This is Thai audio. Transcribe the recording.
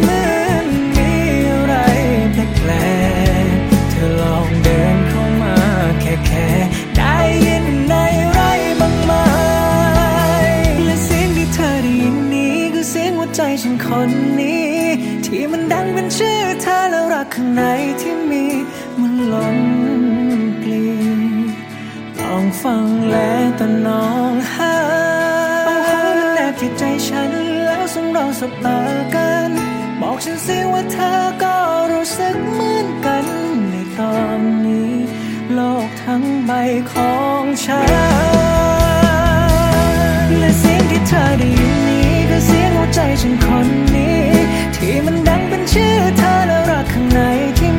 เหมือนมีอะไรแปลกๆเธอลองเดินเข้ามาแค่แค่ได้ยินในไรบ้างไหมและเสียงที่เธอได้ยินนี้คือเสียงหัวใจฉันคนนี้ ที่มันดังเป็นชื่อเธอแล้วรักข้างในที่มีมันล้นปลีลองฟังและตะนองหาเอาหัวมันแนบที่ใจฉัน ส่งเราสบตากัน บอกฉันสิว่าเธอก็รู้สึกเหมือนกัน ในตอนนี้ โลกทั้งใบของฉัน และเสียงที่เธอได้ยินนี้คือเสียงหัวใจฉันคนนี้ ที่มันดังเป็นชื่อเธอและรักข้างในที่